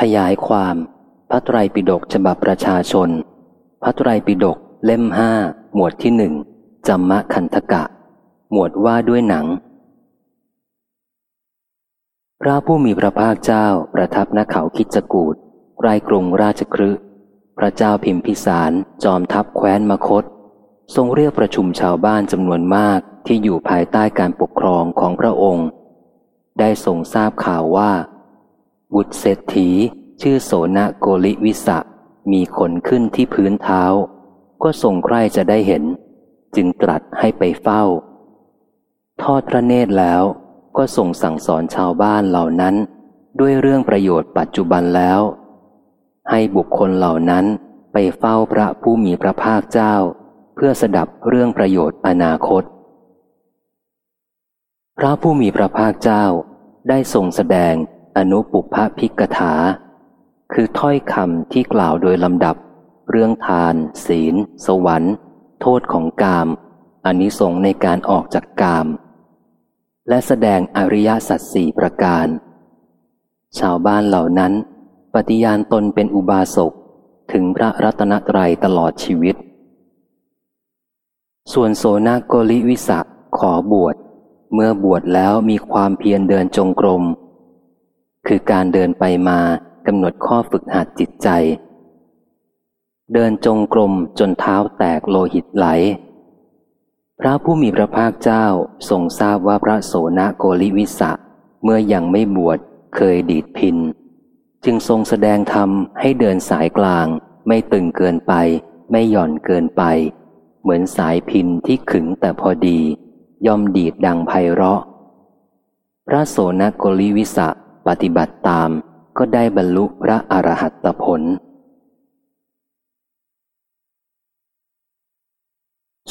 ขยายความ พระไตรปิฎกฉบับประชาชน พระไตรปิฎกเล่มห้าหมวดที่หนึ่งจัมมะคันธกะ หมวดว่าด้วยหนัง พระผู้มีพระภาคเจ้าประทับณเขาคิจกูดใกล้กรุงราชครืพระเจ้าพิมพิสารจอมทัพแคว้นมคต ทรงเรียกประชุมชาวบ้านจำนวนมากที่อยู่ภายใต้การปกครองของพระองค์ ได้ทรงทราบข่าวว่า บุตรเศรษฐี ชื่อโสนโกลิวิสะมีคนขึ้นที่พื้นเท้า ก็ทรงใคร่จะได้เห็น จึงตรัสให้ไปเฝ้า ทอดพระเนตรแล้วก็ทรงสั่งสอนชาวบ้านเหล่านั้น ด้วยเรื่องประโยชน์ปัจจุบันแล้ว ให้บุคคลเหล่านั้นไปเฝ้าพระผู้มีพระภาคเจ้า เพื่อสดับเรื่องประโยชน์อนาคต พระผู้มีพระภาคเจ้าได้ทรงแสดง อนุปุพพิกถา คือถ้อยคำที่กล่าวโดยลำดับ เรื่องทาน ศีล สวรรค์ โทษของกามอนนิสงในการออกจากกาม และแสดงอริยสัจสี่ประการ ชาวบ้านเหล่านั้น ปฏิญาณตนเป็นอุบาสกถึงพระรัตนตรัยตลอดชีวิต ส่วนโสนาโกลิวิสะขอบวช เมื่อบวชแล้วมีความเพียรเดินจงกรม คือการเดินไปมากำหนดข้อฝึกหัดจิตใจ เดินจงกรมจนเท้าแตกโลหิตไหล พระผู้มีพระภาคเจ้าทรงทราบว่าพระโสนโกลิวิสะเมื่อยังไม่บวชเคยดีดพิน จึงทรงแสดงธรรมให้เดินสายกลาง ไม่ตึงเกินไป ไม่หย่อนเกินไป เหมือนสายพินที่ขึงแต่พอดี ย่อมดีดดังไพเราะ พระโสนโกลิวิสะ ปฏิบัติตามก็ได้บรรลุพระอรหัตผล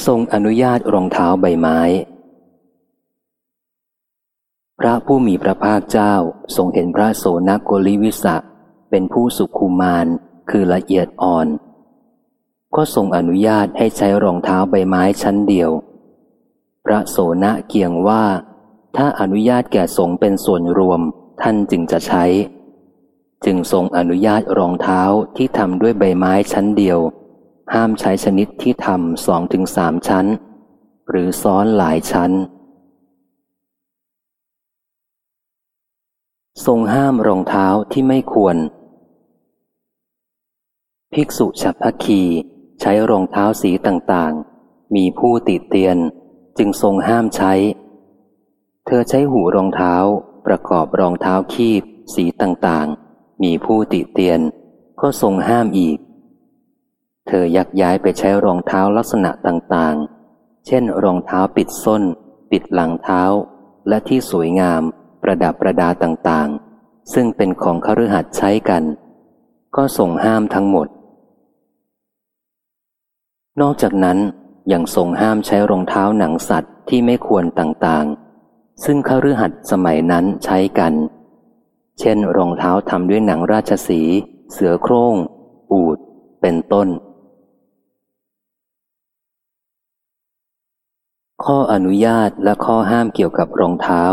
ทรงอนุญาตรองเท้าใบไม้ พระผู้มีพระภาคเจ้าทรงเห็นพระโสนโกลิวิสะเป็นผู้สุขุมานคือละเอียดอ่อน ก็ทรงอนุญาตให้ใช้รองเท้าใบไม้ชั้นเดียว พระโสนเกียงว่า ถ้าอนุญาตแก่สงเป็นส่วนรวม ท่านจึงจะใช้ จึงทรงอนุญาตรองเท้าที่ทำด้วยใบไม้ชั้นเดียว ห้ามใช้ชนิดที่ทำสองถึงสามชั้น หรือซ้อนหลายชั้น ทรงห้ามรองเท้าที่ไม่ควร ภิกษุฉัพพคีใช้รองเท้าสีต่างๆ มีผู้ติดเตียนจึงทรงห้ามใช้ เธอใช้หูรองเท้า ประกอบรองเท้าคีบ สีต่างๆ มีผู้ติเตียน ก็ทรงห้ามอีก เธอยักย้ายไปใช้รองเท้าลักษณะต่างๆ เช่น รองเท้าปิดส้น ปิดหลังเท้า และที่สวยงาม ประดับประดาต่างๆ ซึ่งเป็นของคฤหัสถ์ใช้กัน ก็ทรงห้ามทั้งหมด นอกจากนั้นยังทรงห้ามใช้รองเท้าหนังสัตว์ที่ไม่ควรต่างๆ ซึ่งคฤหัสถ์สมัยนั้นใช้กัน เช่น รองเท้าทำด้วยหนังราชสี เสือโครง่ง อูด เป็นต้น ข้ออนุญาตและข้อห้ามเกี่ยวกับรองเท้า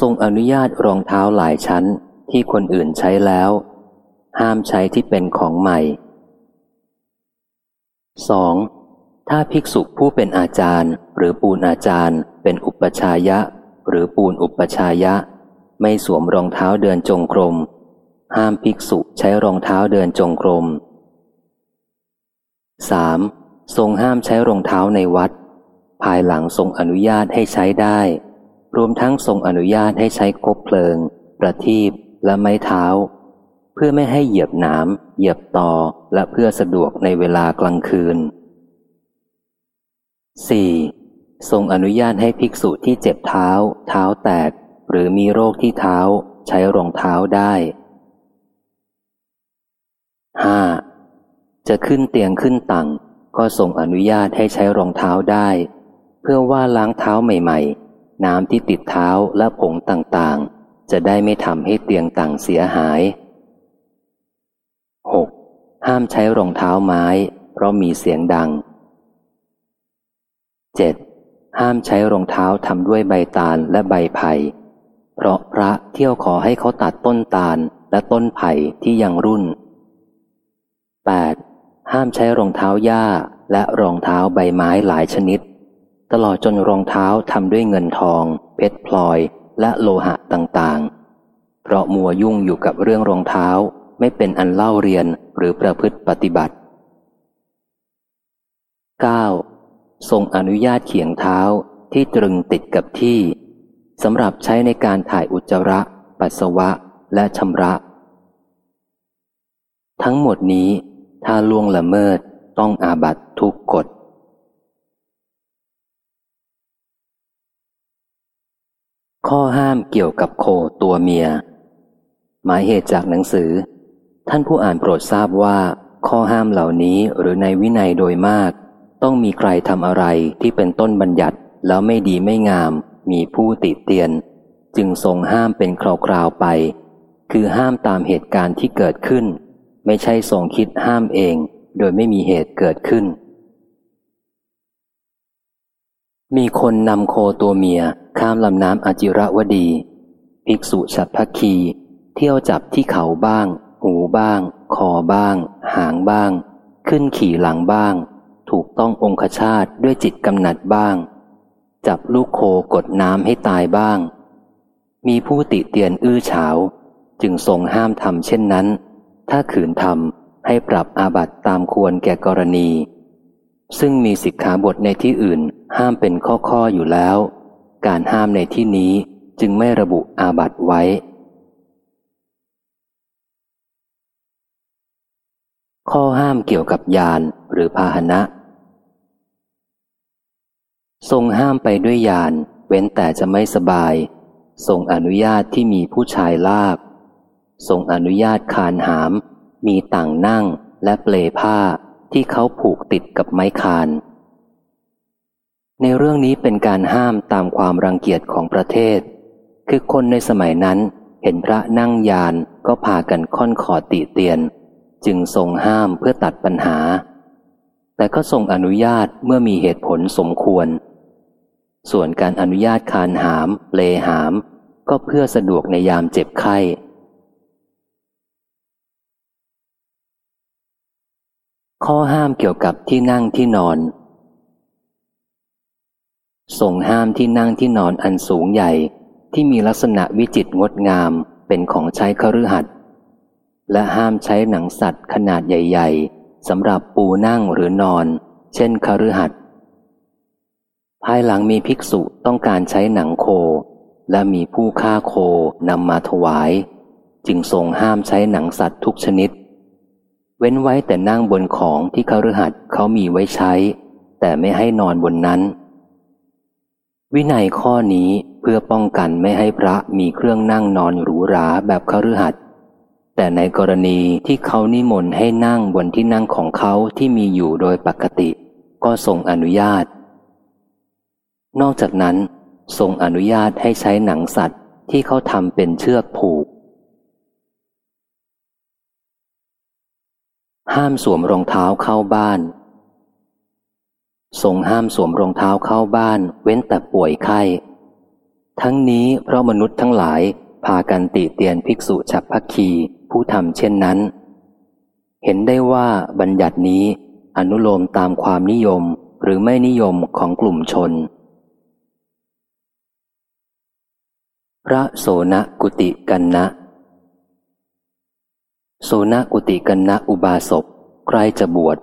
ทรงอนุญาตรองเท้าหลายชั้นที่คนอื่นใช้แล้ว ห้ามใช้ที่เป็นของใหม่ 2. ถ้าภิกษุผู้เป็นอาจารย์หรือปูนอาจารย์ เป็นอุปชายะ หรือปูนอุปชายะ ไม่สวมรองเท้าเดินจงกรม ห้ามภิกษุใช้รองเท้าเดินจงกรม 3. ทรงห้ามใช้รองเท้าในวัด ภายหลังทรงอนุญาตให้ใช้ได้ รวมทั้งทรงอนุญาตให้ใช้คบเพลิง ประทีปและไม้เท้า เพื่อไม่ให้เหยียบหน้ำเหยียบต่อและเพื่อสะดวกในเวลากลางคืน 4. ทรงอนุญาตให้ภิกษุที่เจ็บเท้า เท้าแตก หรือมีโรคที่เท้า ใช้รองเท้าได้ 5. จะขึ้นเตียงขึ้นตังก็ทรงอนุญาตให้ใช้รองเท้าได้ เพื่อว่าล้างเท้าใหม่ ๆ น้ำที่ติดเท้าและผงต่างๆ จะได้ไม่ทำให้เตียงต่างเสียหาย 6. ห้ามใช้รองเท้าไม้ เพราะมีเสียงดัง 7. ห้ามใช้รองเท้าทำด้วยใบตาลและใบไผ่เพราะพระเที่ยวขอให้เขาตัดต้นตาลและต้นไผ่ที่ยังรุ่น 8. ห้ามใช้รองเท้าหญ้าและรองเท้าใบไม้หลายชนิด ตลอดจนรองเท้าทำด้วยเงินทอง เพชรพลอยและโลหะต่างๆ เพราะมัวยุ่งอยู่กับเรื่องรองเท้าไม่เป็นอันเล่าเรียนหรือประพฤติปฏิบัติ 9. ทรงอนุญาตเขียงเท้าที่ตรึงติดกับที่สำหรับใช้ในการถ่ายอุจจาระ ปัสสาวะและชำระ ทั้งหมดนี้ถ้าล่วงละเมิดต้องอาบัตทุกกฎข้อห้ามเกี่ยวกับโคตัวเมีย หมายเหตุจากหนังสือ ท่านผู้อ่านโปรดทราบว่า ข้อห้ามเหล่านี้หรือในวินัยโดยมาก ต้องมีใครทำอะไรที่เป็นต้นบัญญัติแล้วไม่ดีไม่งาม มีผู้ติเตียน จึงทรงห้ามเป็นคราวๆไป คือห้ามตามเหตุการณ์ที่เกิดขึ้น ไม่ใช่ทรงคิดห้ามเอง โดยไม่มีเหตุเกิดขึ้น มีคนนำโคตัวเมียข้ามลำน้ำอจิระวดี ภิกษุฉัตรพักคี เที่ยวจับที่เขาบ้าง หูบ้าง คอบ้าง หางบ้าง ขึ้นขี่หลังบ้าง ถูกต้ององคชาตด้วยจิตกำหนัดบ้าง จับลูกโคกดน้ำให้ตายบ้าง มีผู้ติเตียนอื้อเฉาจึงทรงห้ามทำเช่นนั้น ถ้าขืนทำให้ปรับอาบัตตามควรแก่กรณี ซึ่งมีสิกขาบทในที่อื่นห้ามเป็นข้อๆออยู่แล้ว การห้ามในที่นี้จึงไม่ระบุอาบัตไว้ ข้อห้ามเกี่ยวกับยานหรือพาหนะ ทรงห้ามไปด้วยยาน เว้นแต่จะไม่สบาย ทรงอนุญาตที่มีผู้ชายลาก ทรงอนุญาตคานหาม มีต่างนั่งและเปลผ้าที่เขาผูกติดกับไม้คาน ในเรื่องนี้เป็นการห้ามตามความรังเกียจของประเทศ คือคนในสมัยนั้นเห็นพระนั่งยานก็พากันค่อนขอติเตียน จึงทรงห้ามเพื่อตัดปัญหา แต่ก็ทรงอนุญาตเมื่อมีเหตุผลสมควร ส่วนการอนุญาตคานหาม เลหาม ก็เพื่อสะดวกในยามเจ็บไข้ ข้อห้ามเกี่ยวกับที่นั่งที่นอนทรงห้ามที่นั่งที่นอนอันสูงใหญ่ที่มีลักษณะวิจิตรงดงามเป็นของใช้คฤหัสถ์และห้ามใช้หนังสัตว์ขนาดใหญ่ ๆสำหรับปูนั่งหรือนอน เช่นคฤหัสถ์ ภายหลังมีภิกษุต้องการใช้หนังโค และมีผู้ฆ่าโคนำมาถวาย จึงทรงห้ามใช้หนังสัตว์ทุกชนิด เว้นไว้แต่นั่งบนของที่เคฤหัสเขามีไว้ใช้ แต่ไม่ให้นอนบนนั้น วินัยข้อนี้เพื่อป้องกันไม่ให้พระมีเครื่องนั่งนอนหรูหราแบบเคฤหัสแต่ในกรณีที่เขานิมนต์ให้นั่งบนที่นั่งของเขาที่มีอยู่โดยปกติ ก็ทรงอนุญาต นอกจากนั้นทรงอนุญาตให้ใช้หนังสัตว์ที่เขาทำเป็นเชือกผูก ห้ามสวมรองเท้าเข้าบ้าน ทรงห้ามสวมรองเท้าเข้าบ้าน เว้นแต่ป่วยไข้ ทั้งนี้เพราะมนุษย์ทั้งหลายพากันติเตียนภิกษุฉับพักคีผู้ทำเช่นนั้น เห็นได้ว่าบัญญัตินี้อนุโลมตามความนิยมหรือไม่นิยมของกลุ่มชน พระโสนกุติกันนะ โสนกุติกันนะอุบาสกใกล้จะบวช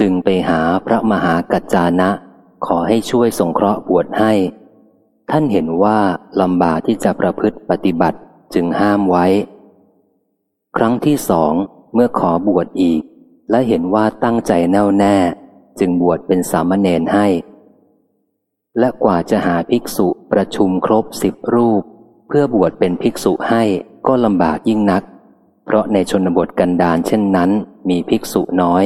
จึงไปหาพระมหากัจจานะ ขอให้ช่วยสงเคราะห์บวชให้ ท่านเห็นว่าลำบากที่จะประพฤติปฏิบัติจึงห้ามไว้ ครั้งที่สองเมื่อขอบวชอีก และเห็นว่าตั้งใจแน่วแน่ จึงบวชเป็นสามเณรให้ และกว่าจะหาภิกษุประชุมครบสิบรูป พื่อบวชเป็นภิกษุให้ก็ลำบากยิ่งนัก เพราะในชนบทกันดารเช่นนั้นมีภิกษุน้อย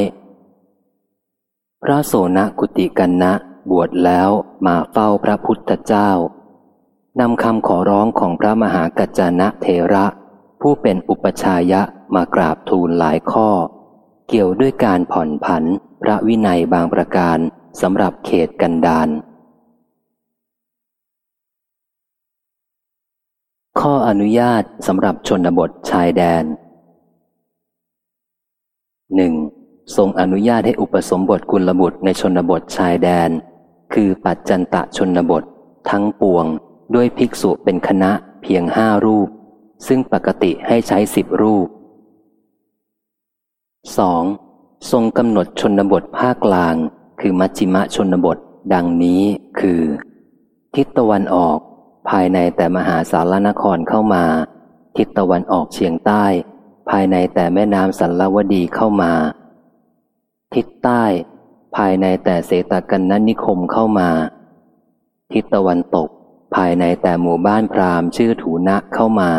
พระโสนกุติกันนะ บวชแล้วมาเฝ้าพระพุทธเจ้านำคำขอร้องของพระมหากัจจานะเทระ ผู้เป็นอุปชายะมากราบทูลหลายข้อ เกี่ยวด้วยการผ่อนผันพระวินัยบางประการสำหรับเขตกันดาร ข้ออนุญาตสำหรับชนบทชายแดน 1. ทรงอนุญาตให้อุปสมบทกุลบุตรในชนบทชายแดน คือปัจจันตะชนบท ทั้งปวง ด้วยภิกษุเป็นคณะเพียงห้ารูป ซึ่งปกติให้ใช้สิบรูป 2. ทรงกำหนดชนบทภาคกลาง คือมัชจิมะชนบท ดังนี้คือ ทิศตะวันออก ภายในแต่มหาสารนครเข้ามา ทิศตะวันออกเฉียงใต้ ภายในแต่แม่น้ำสันลวดีเข้ามา ทิศใต้ ภายในแต่เสตกันนนิคมเข้ามา ทิศตะวันตก ภายในแต่หมู่บ้านพราหมณ์ชื่อถูนะเข้ามา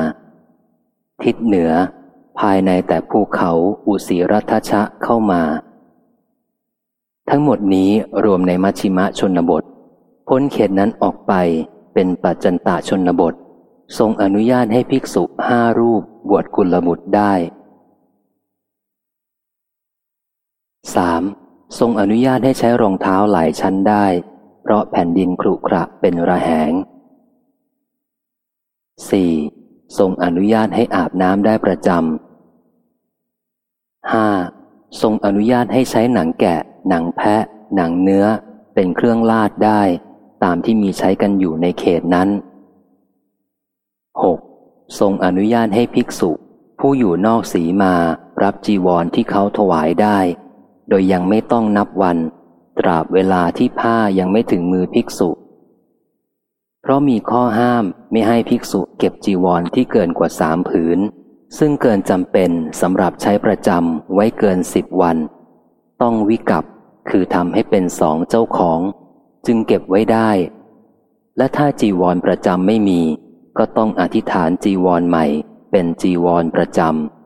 ทิศเหนือ ภายในแต่ภูเขาอุสีรัตชะเข้ามาทั้งหมดนี้รวมในมัชชิมะชนบท พ้นเขตนั้นออกไป เป็นปัจจันตาชนบท ทรงอนุญาตให้ภิกษุห้ารูปบวชกุลบุตรได้ 3. ทรงอนุญาตให้ใช้รองเท้าหลายชั้นได้ เพราะแผ่นดินครุขระเป็นระแหง 4. ทรงอนุญาตให้อาบน้ำได้ประจำ 5. ทรงอนุญาตให้ใช้หนังแกะ หนังแพะ หนังเนื้อ เป็นเครื่องลาดได้ ตามที่มีใช้กันอยู่ในเขตนั้น 6. ทรงอนุญาตให้ภิกษุ ผู้อยู่นอกสีมารับจีวรที่เขาถวายได้ โดยยังไม่ต้องนับวัน ตราบเวลาที่ผ้ายังไม่ถึงมือภิกษุ เพราะมีข้อห้ามไม่ให้ภิกษุเก็บจีวรที่เกินกว่าสามผืน ซึ่งเกินจำเป็นสำหรับใช้ประจำไว้เกินสิบวัน ต้องวิกับคือทำให้เป็นสองเจ้าของ จึงเก็บไว้ได้ และถ้าจีวรประจำไม่มี ก็ต้องอธิษฐานจีวรใหม่ เป็นจีวรประจำ